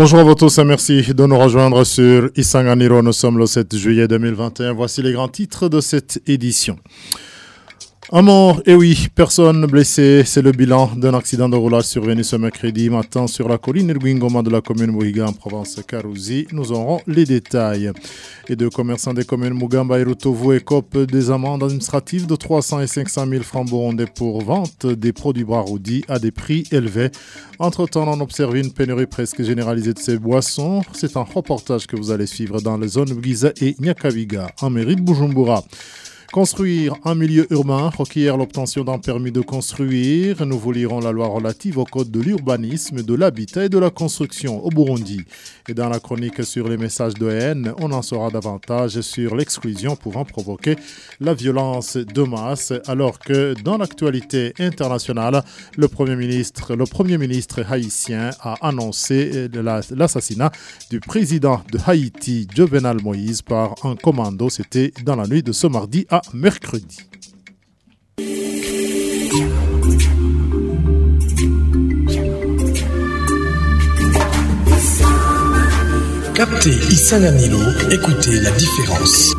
Bonjour à vous tous et merci de nous rejoindre sur Isanganiro. Nous sommes le 7 juillet 2021. Voici les grands titres de cette édition. Un mort, et oui, personne blessée. C'est le bilan d'un accident de roulage survenu ce mercredi matin sur la colline Irguingoma de la commune Mouiga en province Karouzi. Nous aurons les détails. Les deux commerçants des communes Mugamba et Rutovu écopent des amendes administratives de 300 et 500 000 francs burundais pour vente des produits Braroudi à des prix élevés. Entre-temps, on observe une pénurie presque généralisée de ces boissons. C'est un reportage que vous allez suivre dans les zones Giza et Nyakabiga, en mairie de Bujumbura. Construire un milieu urbain requiert l'obtention d'un permis de construire. Nous vous lirons la loi relative au code de l'urbanisme, de l'habitat et de la construction au Burundi. Et dans la chronique sur les messages de haine, on en saura davantage sur l'exclusion pouvant provoquer la violence de masse, alors que dans l'actualité internationale, le Premier ministre, le premier ministre haïtien a annoncé l'assassinat du président de Haïti, Jovenel Moïse, par un commando. C'était dans la nuit de ce mardi à mercredi. Captez Isanganilo, écoutez la différence.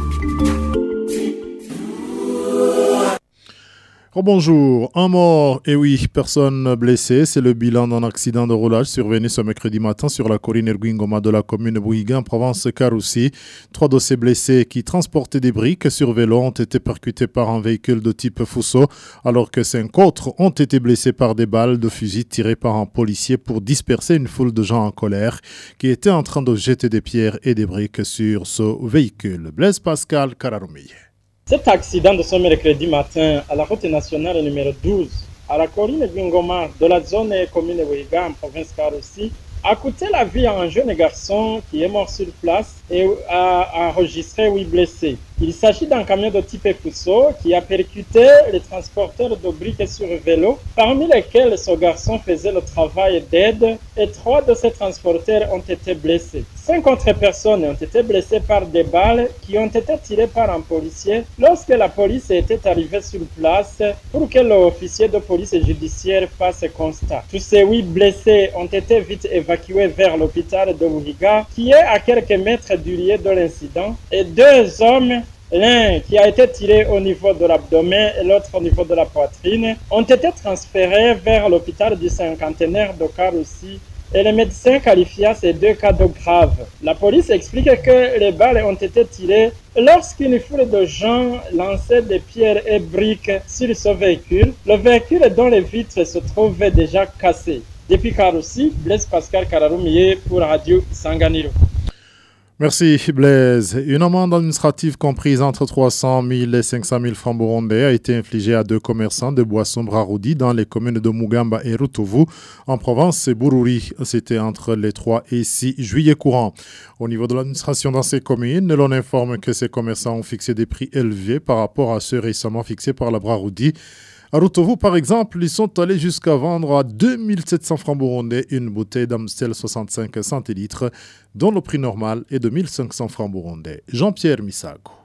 Oh, bonjour, un mort et oui, personne blessée. C'est le bilan d'un accident de roulage survenu ce mercredi matin sur la colline Erguingoma de la commune Bouiga en province Caroussi. Trois de ces blessés qui transportaient des briques sur vélo ont été percutés par un véhicule de type Fuso, alors que cinq autres ont été blessés par des balles de fusil tirées par un policier pour disperser une foule de gens en colère qui étaient en train de jeter des pierres et des briques sur ce véhicule. Blaise Pascal Kararoumie. Cet accident de ce mercredi matin à la route nationale numéro 12 à la colline Bingoma de la zone commune Ouiga en province Karossi a coûté la vie à un jeune garçon qui est mort sur place et a enregistré huit blessés. Il s'agit d'un camion de type Fuso qui a percuté les transporteurs de briques sur vélo, parmi lesquels ce garçon faisait le travail d'aide et trois de ces transporteurs ont été blessés. Cinq autres personnes ont été blessées par des balles qui ont été tirées par un policier lorsque la police était arrivée sur place pour que l'officier de police judiciaire fasse constat. Tous ces huit blessés ont été vite évacués vers l'hôpital de Wuhiga qui est à quelques mètres du lieu de l'incident et deux hommes l'un qui a été tiré au niveau de l'abdomen et l'autre au niveau de la poitrine, ont été transférés vers l'hôpital du cinquantenaire de Karoussi et les médecins qualifient ces deux cas de graves. La police explique que les balles ont été tirées lorsqu'une foule de gens lançait des pierres et briques sur ce véhicule, le véhicule dont les vitres se trouvaient déjà cassées. Depuis Karoussi, Blaise Pascal Kararoumier pour Radio Sanganiro. Merci Blaise. Une amende administrative comprise entre 300 000 et 500 000 francs burundais a été infligée à deux commerçants de boissons Braroudi dans les communes de Mugamba et Rutovu en province Bururi. C'était entre les 3 et 6 juillet courant. Au niveau de l'administration dans ces communes, l'on informe que ces commerçants ont fixé des prix élevés par rapport à ceux récemment fixés par la Braroudi. À Rotovo, par exemple, ils sont allés jusqu'à vendre à 2700 francs burundais une bouteille d'Amstel 65 centilitres, dont le prix normal est de 1500 francs burundais. Jean-Pierre Misago.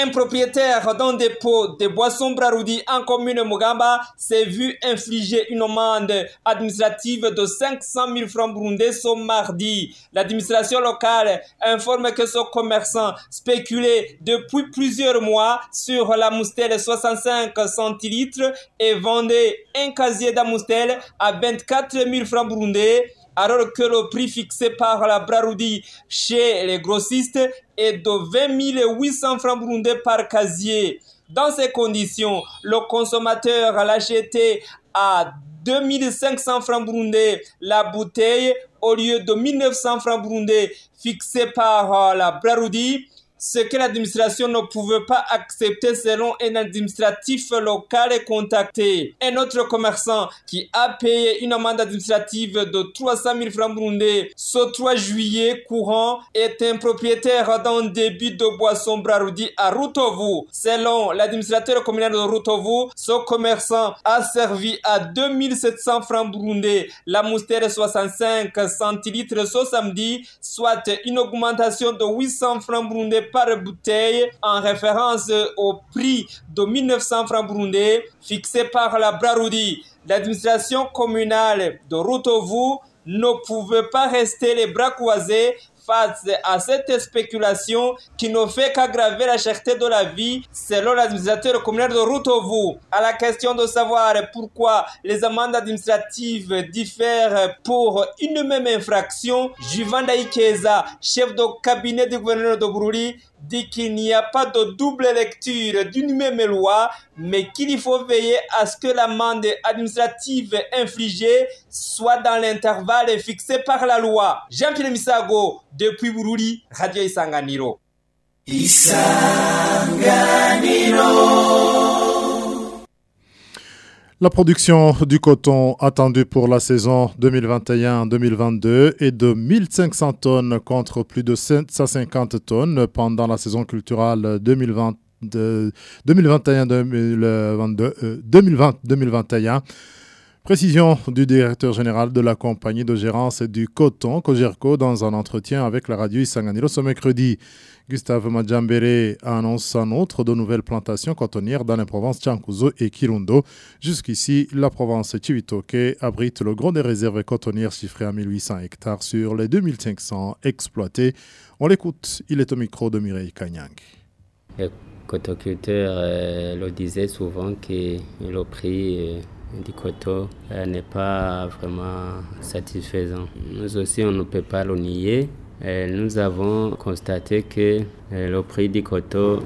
Un propriétaire d'un dépôt de boissons Braroudi en commune Mugamba s'est vu infliger une amende administrative de 500 000 francs burundais ce mardi. L'administration locale informe que ce commerçant spéculait depuis plusieurs mois sur la moustelle 65 centilitres et vendait un casier d'Amoustel à 24 000 francs burundais alors que le prix fixé par la Braroudi chez les grossistes est de 20 800 francs burundais par casier. Dans ces conditions, le consommateur l'a acheté à 2500 francs burundais la bouteille au lieu de 1900 francs burundais fixés par la Braroudi ce que l'administration ne pouvait pas accepter selon un administratif local contacté. Un autre commerçant qui a payé une amende administrative de 300 000 francs burundais ce 3 juillet courant est un propriétaire d'un débit de boisson Braroudi à Rutovu. Selon l'administrateur communal de Rutovu, ce commerçant a servi à 2700 francs burundais la moustère 65 centilitres ce samedi, soit une augmentation de 800 francs burundais par bouteille en référence au prix de 1900 francs burundais fixé par la Braroudi. L'administration communale de Rutovu ne pouvait pas rester les bras croisés face à cette spéculation qui ne fait qu'aggraver la cherté de la vie, selon l'administrateur communal de Routovu. À la question de savoir pourquoi les amendes administratives diffèrent pour une même infraction, Juvanda Ikeza, chef de cabinet du gouverneur de Bruri, dit qu'il n'y a pas de double lecture d'une même loi, mais qu'il faut veiller à ce que l'amende administrative infligée soit dans l'intervalle fixé par la loi. Jean-Pierre Misago, depuis Bururi, Radio Isanganiro. Isanganiro. La production du coton attendue pour la saison 2021-2022 est de 1500 tonnes contre plus de 750 tonnes pendant la saison culturelle 2020. 2021-2021. Précision du directeur général de la compagnie de gérance du coton, Cogerco, dans un entretien avec la radio Isanganiro ce mercredi. Gustave Madjambere annonce en outre de nouvelles plantations cotonnières dans les provinces Chankuzo et Kirundo. Jusqu'ici, la province Chivitoke abrite le gros des réserves cotonnières chiffrées à 1800 hectares sur les 2500 exploités. On l'écoute, il est au micro de Mireille Kanyang. Le cotoculteur euh, le disait souvent que le prix euh, du coton euh, n'est pas vraiment satisfaisant. Nous aussi, on ne peut pas le nier. nous avons constaté que le prix du coton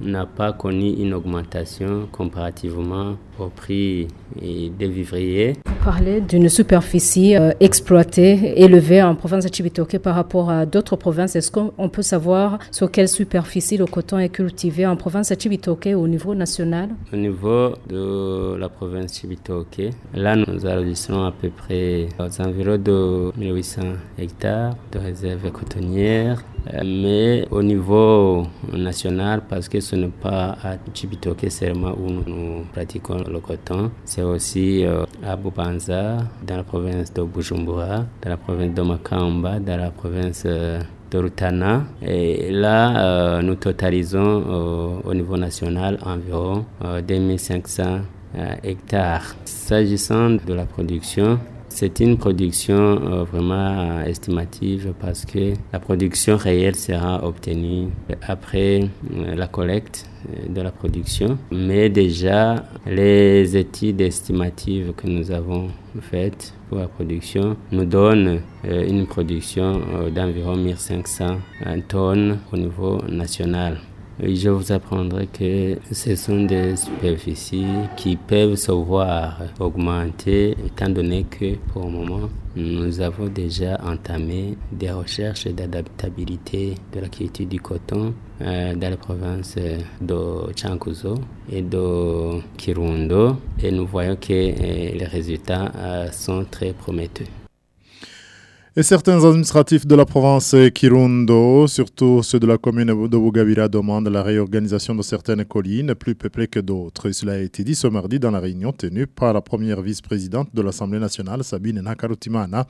n'a pas connu une augmentation comparativement au prix des vivriers. Vous parlez d'une superficie euh, exploitée, élevée en province de Chibitoke par rapport à d'autres provinces. Est-ce qu'on peut savoir sur quelle superficie le coton est cultivé en province de Chibitoke au niveau national? Au niveau de la province de Chibitoke, là nous enregistrons à peu près aux environs de 1800 hectares de réserves cotonnières. Mais au niveau national, parce que ce n'est pas à Chibitoke seulement où nous pratiquons le coton. C'est aussi euh, à Bubanza, dans la province de Bujumbura, dans la province de Makamba, dans la province euh, de Rutana. Et là, euh, nous totalisons au niveau national environ 2500 hectares. S'agissant de la production, c'est une production vraiment estimative parce que la production réelle sera obtenue après la collecte de la production. Mais déjà, les études estimatives que nous avons faites pour la production nous donnent euh, une production euh, d'environ 1500 tonnes au niveau national. Je vous apprendrai que ce sont des superficies qui peuvent se voir augmenter étant donné que pour le moment, nous avons déjà entamé des recherches d'adaptabilité de la qualité du coton euh, dans les provinces de Chankuzo et de Kirundo et nous voyons que euh, les résultats euh, sont très prometteux. Et certains administratifs de la province Kirundo, surtout ceux de la commune de Bugavira, demandent la réorganisation de certaines collines plus peuplées que d'autres. Cela a été dit ce mardi dans la réunion tenue par la première vice-présidente de l'Assemblée nationale, Sabine Nakarutimana,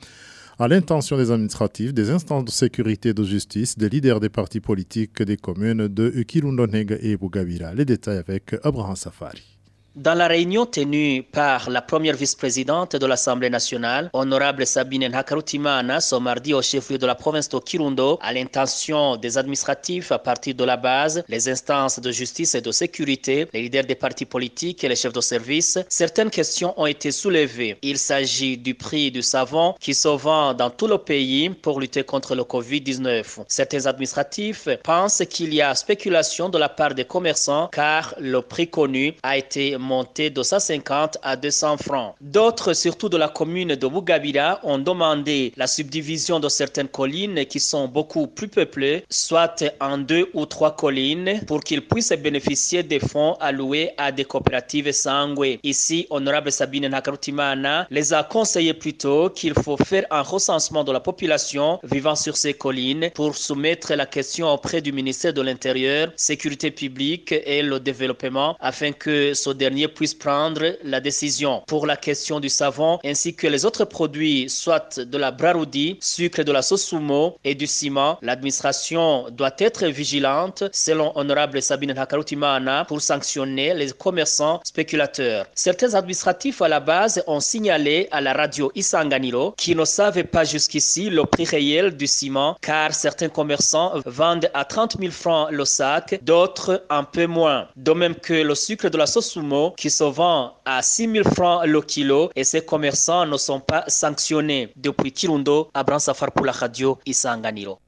à l'intention des administratifs, des instances de sécurité et de justice, des leaders des partis politiques des communes de Kirundo Nega et Bugavira. Les détails avec Abraham Safari. Dans la réunion tenue par la première vice-présidente de l'Assemblée nationale, honorable Sabine Hakarutimana, ce mardi au chef-lieu de la province de Kirundo, à l'intention des administratifs à partir de la base, les instances de justice et de sécurité, les leaders des partis politiques et les chefs de service, certaines questions ont été soulevées. Il s'agit du prix du savon qui se vend dans tout le pays pour lutter contre le Covid-19. Certains administratifs pensent qu'il y a spéculation de la part des commerçants car le prix connu a été monté de 150 à 200 francs. D'autres, surtout de la commune de Bugabira, ont demandé la subdivision de certaines collines qui sont beaucoup plus peuplées, soit en deux ou trois collines, pour qu'ils puissent bénéficier des fonds alloués à des coopératives sanguées. Ici, honorable Sabine Nakarutimana les a conseillé plutôt qu'il faut faire un recensement de la population vivant sur ces collines pour soumettre la question auprès du ministère de l'Intérieur, Sécurité publique et le développement afin que ce dernier dernier puisse prendre la décision. Pour la question du savon ainsi que les autres produits, soit de la braroudi, sucre de la sauce sumo et du ciment, l'administration doit être vigilante, selon Honorable Sabine Hakarutimana, pour sanctionner les commerçants spéculateurs. Certains administratifs à la base ont signalé à la radio Isanganiro qu'ils ne savaient pas jusqu'ici le prix réel du ciment, car certains commerçants vendent à 30 000 francs le sac, d'autres un peu moins. De même que le sucre de la sauce sumo, qui se vend à 6 000 francs le kilo, et ces commerçants ne sont pas sanctionnés. Depuis Kirundo, Abraham Safar pour la radio Isanganiro.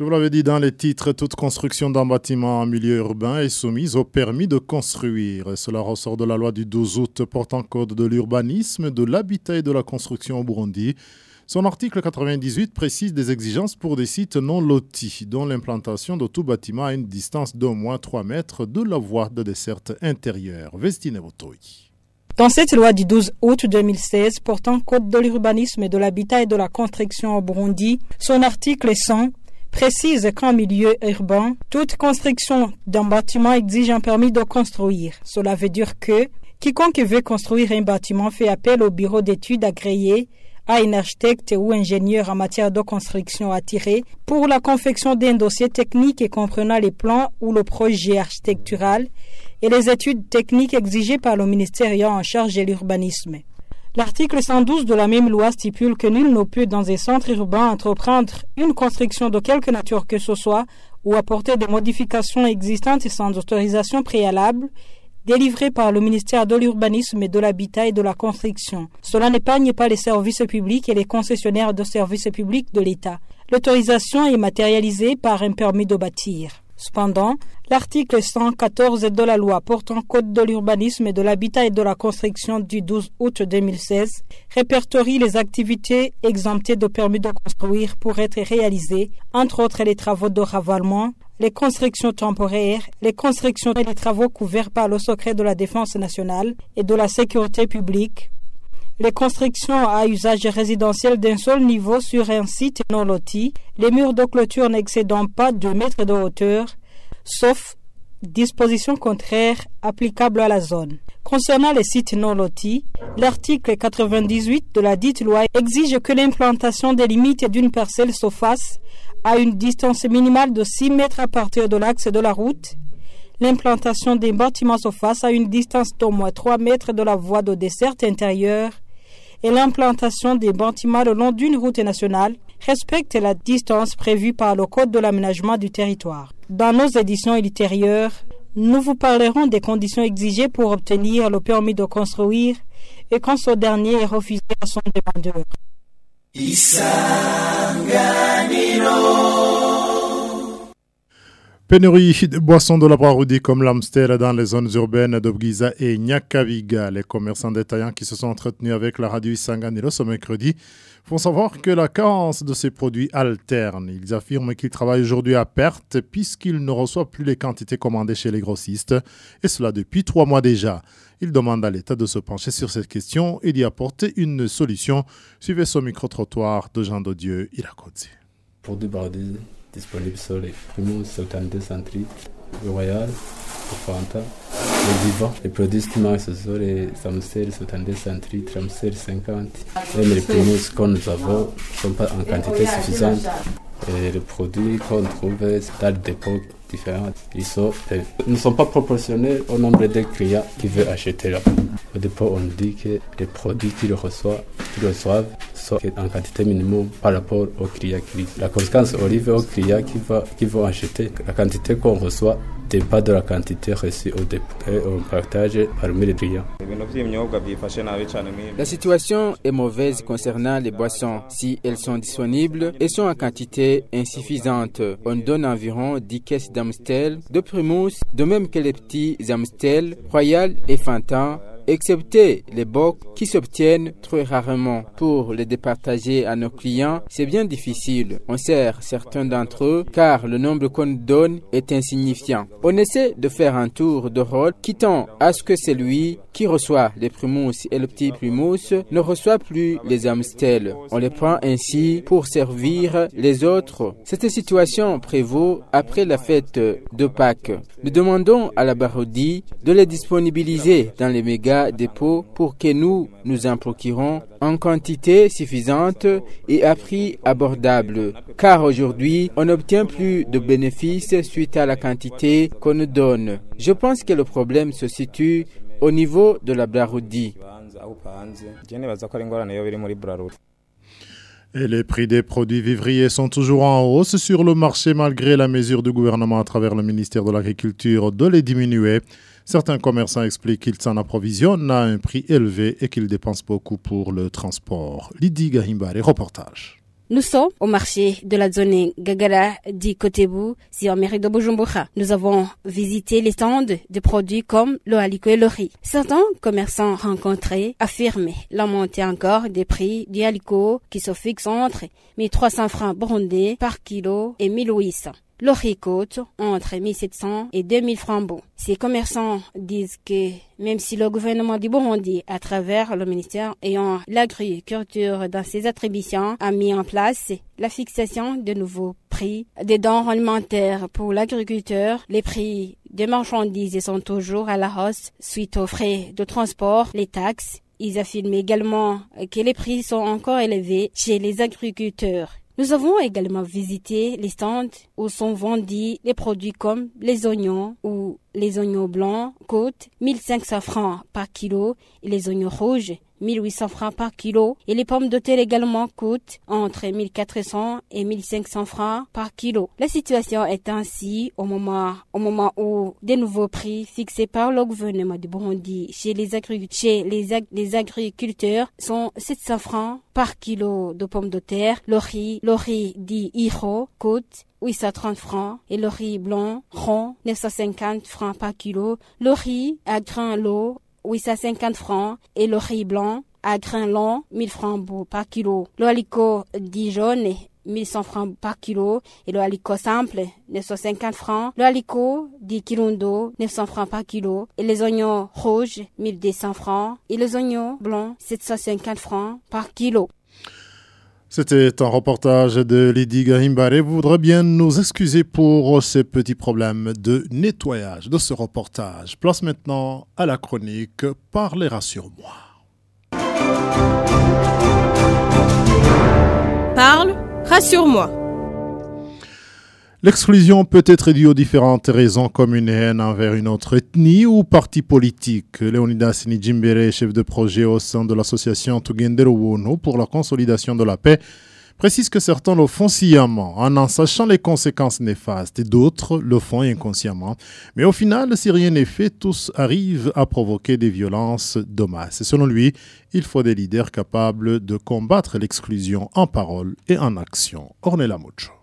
Je vous l'avais dit dans les titres, toute construction d'un bâtiment en milieu urbain est soumise au permis de construire. Cela ressort de la loi du 12 août portant code de l'urbanisme, de l'habitat et de la construction au Burundi. Son article 98 précise des exigences pour des sites non lotis, dont l'implantation de tout bâtiment à une distance d'au moins 3 mètres de la voie de desserte intérieure. Vestine. Dans cette loi du 12 août 2016 portant code de l'urbanisme et de l'habitat et de la construction au Burundi, son article 100 précise qu'en milieu urbain, toute construction d'un bâtiment exige un permis de construire. Cela veut dire que quiconque veut construire un bâtiment fait appel au bureau d'études agréé un architecte ou ingénieur en matière de construction attiré pour la confection d'un dossier technique et comprenant les plans ou le projet architectural et les études techniques exigées par le ministère en charge de l'urbanisme. L'article 112 de la même loi stipule que nul ne peut dans un centre urbain entreprendre une construction de quelque nature que ce soit ou apporter des modifications existantes sans autorisation préalable délivrée par le ministère de l'Urbanisme et de l'Habitat et de la Construction. Cela n'épargne pas les services publics et les concessionnaires de services publics de l'État. L'autorisation est matérialisée par un permis de bâtir. Cependant, l'article 114 de la loi portant code de l'urbanisme et de l'habitat et de la construction du 12 août 2016 répertorie les activités exemptées de permis de construire pour être réalisées, entre autres les travaux de ravalement, les constructions temporaires, les constructions et les travaux couverts par le secret de la défense nationale et de la sécurité publique, les constructions à usage résidentiel d'un seul niveau sur un site non loti, les murs de clôture n'excédant pas 2 mètres de hauteur, sauf dispositions contraires applicables à la zone. Concernant les sites non lotis, l'article 98 de la dite loi exige que l'implantation des limites d'une parcelle se fasse à une distance minimale de 6 mètres à partir de l'axe de la route. L'implantation des bâtiments se fasse à une distance d'au moins 3 mètres de la voie de desserte intérieure et l'implantation des bâtiments le long d'une route nationale respecte la distance prévue par le Code de l'aménagement du territoire. Dans nos éditions ultérieures, nous vous parlerons des conditions exigées pour obtenir le permis de construire et quand ce dernier est refusé à son demandeur. Pénurie de boissons de la Braroudi comme l'Amstel dans les zones urbaines d'Obgiza et Nyakaviga. Les commerçants détaillants qui se sont entretenus avec la radio Isanganiro ce mercredi font savoir que la carence de ces produits alterne. Ils affirment qu'ils travaillent aujourd'hui à perte puisqu'ils ne reçoivent plus les quantités commandées chez les grossistes, et cela depuis trois mois déjà. Ils demandent à l'État de se pencher sur cette question et d'y apporter une solution. Suivez ce micro-trottoir de Jean Dodieu, Irakodzi. Produits Braroudi disponibles sur les Primo 72 centilitres, le Royal, le Fanta, les vivants. Les produits estimés, ce sont les Amstel 72 centilitres, Amstel 50. Même les Primos que nous avons ne sont pas en quantité suffisante. Les produits qu'on trouve dans des dépôts différents, ils sont, euh, ne sont pas proportionnés au nombre de clients qui veulent acheter là-bas. Au dépôt, on dit que les produits qu'ils reçoivent, qu'ils reçoivent en quantité minimum par rapport clients qui La conséquence arrive aux clients qui, va, qui vont acheter. La quantité qu'on reçoit dépend de la quantité reçue au dépôt et au partage parmi les clients. La situation est mauvaise concernant les boissons. Si elles sont disponibles, elles sont en quantité insuffisante. On donne environ 10 caisses d'Amstel, de Primus, de même que les petits Amstel, Royal et Fantan excepté les bocs qui s'obtiennent très rarement. Pour les départager à nos clients, c'est bien difficile. On sert certains d'entre eux car le nombre qu'on donne est insignifiant. On essaie de faire un tour de rôle qui tend à ce que celui qui reçoit les primus et le petit primus ne reçoit plus les amstels. On les prend ainsi pour servir les autres. Cette situation prévaut après la fête de Pâques. Nous demandons à la Barodie de les disponibiliser dans les méga dépôts pour que nous nous en procurons en quantité suffisante et à prix abordable. Car aujourd'hui, on n'obtient plus de bénéfices suite à la quantité qu'on nous donne. Je pense que le problème se situe au niveau de la Barodie. Et les prix des produits vivriers sont toujours en hausse sur le marché malgré la mesure du gouvernement à travers le ministère de l'Agriculture de les diminuer. Certains commerçants expliquent qu'ils s'en approvisionnent à un prix élevé et qu'ils dépensent beaucoup pour le transport. Lydie Gahimbare, reportage. Nous sommes au marché de la zone Gagara di Kotebu, si en mairie de Bujumbura. Nous avons visité les stands de produits comme le haricot et le riz. Certains commerçants rencontrés affirment la montée encore des prix du haricot qui se fixe entre 1300 francs burundais par kilo et 1800 coûte entre 1700 et 2000 francs. Ces commerçants disent que même si le gouvernement du Burundi, à travers le ministère ayant l'agriculture dans ses attributions, a mis en place la fixation de nouveaux prix des denrées alimentaires pour l'agriculteur, les prix des marchandises sont toujours à la hausse suite aux frais de transport, les taxes. Ils affirment également que les prix sont encore élevés chez les agriculteurs. Nous avons également visité les stands où sont vendus les produits comme les oignons ou les oignons blancs coûtent 1500 francs par kilo et les oignons rouges 1800 francs par kilo et les pommes de terre également coûtent entre 1400 et 1500 francs par kilo. La situation est ainsi au moment, au moment où des nouveaux prix fixés par le gouvernement du Burundi chez les, agriculteurs sont 700 francs par kilo de pommes de terre. Le riz, le riz dit Iro coûte 830 francs et le riz blanc rond 950 francs par kilo. Le riz à grain lot 850 francs et le riz blanc à grain long 1000 francs par kilo. Le haricot dit jaune 1100 francs par kilo et le haricot simple 950 francs. Le haricot dit kilondo 900 francs par kilo et les oignons rouges 1200 francs et les oignons blancs 750 francs par kilo. C'était un reportage de Lydie Gahimbare. Vous voudrez bien nous excuser pour ces petits problèmes de nettoyage de ce reportage. Place maintenant à la chronique Parler rassure-moi. Parle, rassure-moi. L'exclusion peut être due aux différentes raisons comme haine envers une autre ethnie ou parti politique. Leonidas Nijimbere, chef de projet au sein de l'association Tugendero Wono pour la consolidation de la paix, précise que certains le font sciemment en en sachant les conséquences néfastes et d'autres le font inconsciemment. Mais au final, si rien n'est fait, tous arrivent à provoquer des violences de masse. Et selon lui, il faut des leaders capables de combattre l'exclusion en parole et en action. Ornella Mucho.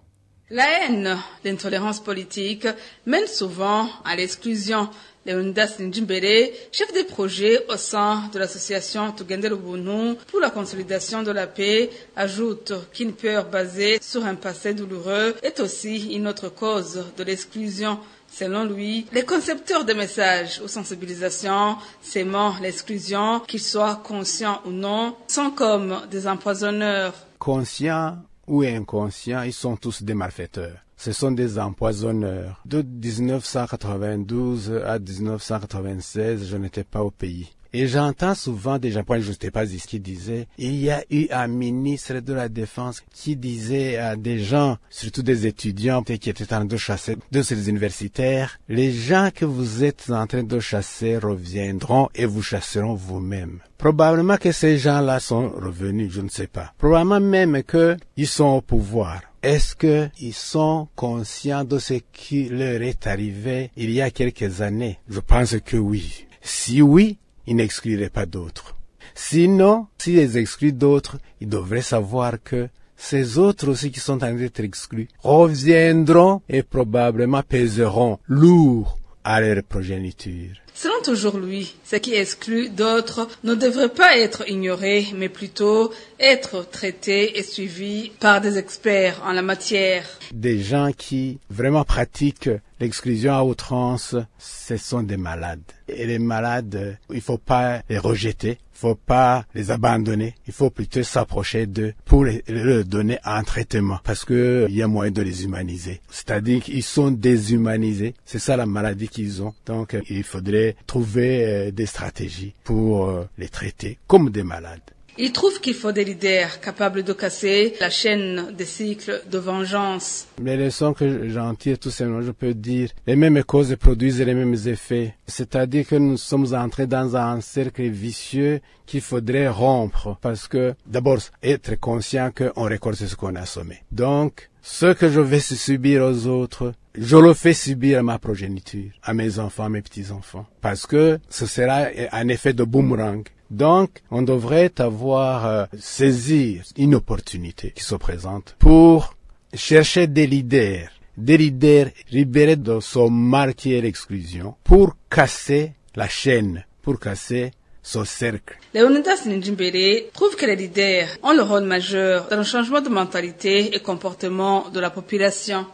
La haine, l'intolérance politique mènent souvent à l'exclusion. Leonidas Njimbere, chef de projet au sein de l'association Tugende Lubunu pour la consolidation de la paix, ajoute qu'une peur basée sur un passé douloureux est aussi une autre cause de l'exclusion. Selon lui, les concepteurs de messages ou sensibilisations s'aimant l'exclusion, qu'ils soient conscients ou non, sont comme des empoisonneurs. Conscients ou inconscients, ils sont tous des malfaiteurs. Ce sont des empoisonneurs. De 1992 à 1996, je n'étais pas au pays. Et j'entends souvent des gens, pas ici, qui disaient, il y a eu un ministre de la Défense qui disait à des gens, surtout des étudiants qui étaient en train de chasser de ces universitaires, les gens que vous êtes en train de chasser reviendront et vous chasseront vous-même. Probablement que ces gens-là sont revenus, je ne sais pas. Probablement même qu'ils sont au pouvoir. Est-ce qu'ils sont conscients de ce qui leur est arrivé il y a quelques années? Je pense que oui. Si oui, ils n'excluraient pas d'autres. Sinon, s'ils excluent d'autres, ils devraient savoir que ces autres aussi qui sont en train d'être exclus reviendront et probablement pèseront lourd à leur progéniture. Selon toujours lui, ce qui exclut d'autres ne devrait pas être ignoré, mais plutôt être traité et suivi par des experts en la matière. Des gens qui vraiment pratiquent l'exclusion à outrance, ce sont des malades. Et les malades, il faut pas les rejeter, il faut pas les abandonner, il faut plutôt s'approcher d'eux pour leur donner un traitement parce que il y a moyen de les humaniser. C'est-à-dire qu'ils sont déshumanisés, c'est ça la maladie qu'ils ont. Donc il faudrait trouver euh, des stratégies pour euh, les traiter comme des malades. Il trouve qu'il faut des leaders capables de casser la chaîne des cycles de vengeance. Les leçons que j'en tire, tout simplement, je peux dire, les mêmes causes produisent les mêmes effets. C'est-à-dire que nous sommes entrés dans un cercle vicieux qu'il faudrait rompre. Parce que, d'abord, être conscient qu'on récolte ce qu'on a sommé. Donc, ce que je vais subir aux autres, je le fais subir à ma progéniture, à mes enfants, à mes petits-enfants. Parce que ce sera un effet de boomerang. Donc, on devrait avoir euh, saisi une opportunité qui se présente pour chercher des leaders, des leaders libérés de son est l'exclusion, pour casser la chaîne, pour casser ce cercle. Leonidas Ninjimbere trouve que les leaders ont le rôle majeur dans le changement de mentalité et comportement de la population.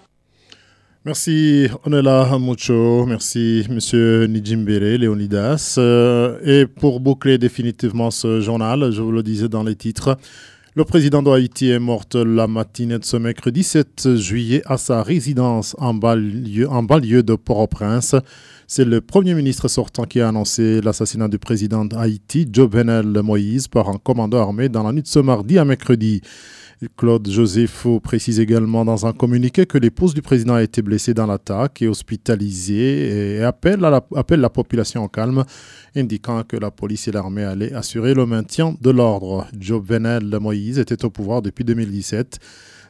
Merci Onela Mucho, merci Monsieur Nijimbere, Léonidas. Euh, et pour boucler définitivement ce journal, je vous le disais dans les titres, le président d'Haïti est mort la matinée de ce mercredi 7 juillet à sa résidence en banlieue, en de Port-au-Prince. C'est le premier ministre sortant qui a annoncé l'assassinat du président d'Haïti, Jovenel Moïse, par un commando armé dans la nuit de ce mardi à mercredi. Claude Joseph précise également dans un communiqué que l'épouse du président a été blessée dans l'attaque et hospitalisée et appelle, la, appelle la population au calme, indiquant que la police et l'armée allaient assurer le maintien de l'ordre. Jovenel Moïse était au pouvoir depuis 2017.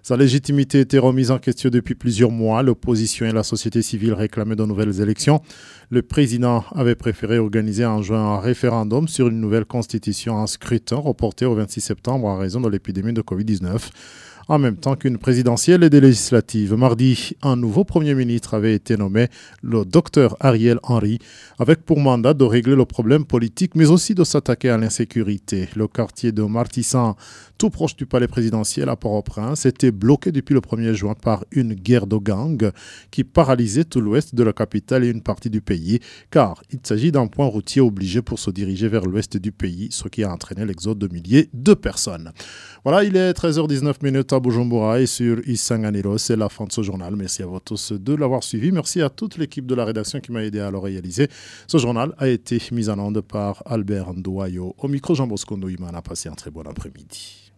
Sa légitimité était remise en question depuis plusieurs mois. L'opposition et la société civile réclamaient de nouvelles élections. Le président avait préféré organiser en juin un référendum sur une nouvelle constitution, un scrutin reporté au 26 septembre en raison de l'épidémie de Covid-19 en même temps qu'une présidentielle et des législatives. Mardi, un nouveau Premier ministre avait été nommé, le docteur Ariel Henry, avec pour mandat de régler le problème politique, mais aussi de s'attaquer à l'insécurité. Le quartier de Martissan, tout proche du palais présidentiel à Port-au-Prince, était bloqué depuis le 1er juin par une guerre de gangs qui paralysait tout l'ouest de la capitale et une partie du pays, car il s'agit d'un point routier obligé pour se diriger vers l'ouest du pays, ce qui a entraîné l'exode de milliers de personnes. Voilà, il est 13h19 minutes à Bujumbura et sur Isanganiro. C'est la fin de ce journal. Merci à vous tous de l'avoir suivi. Merci à toute l'équipe de la rédaction qui m'a aidé à le réaliser. Ce journal a été mis en onde par Albert Ndoyo. Au micro, Jean Bosco Nouiman a passé un très bon après-midi.